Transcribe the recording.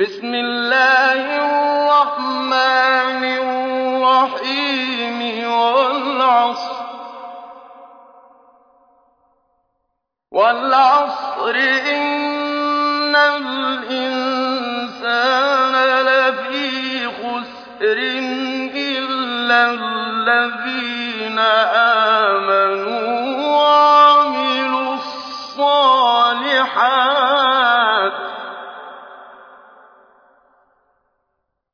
بسم الله الرحمن الرحيم والعصر. إن الإنسان لفي خسر إلا الذين آمنوا.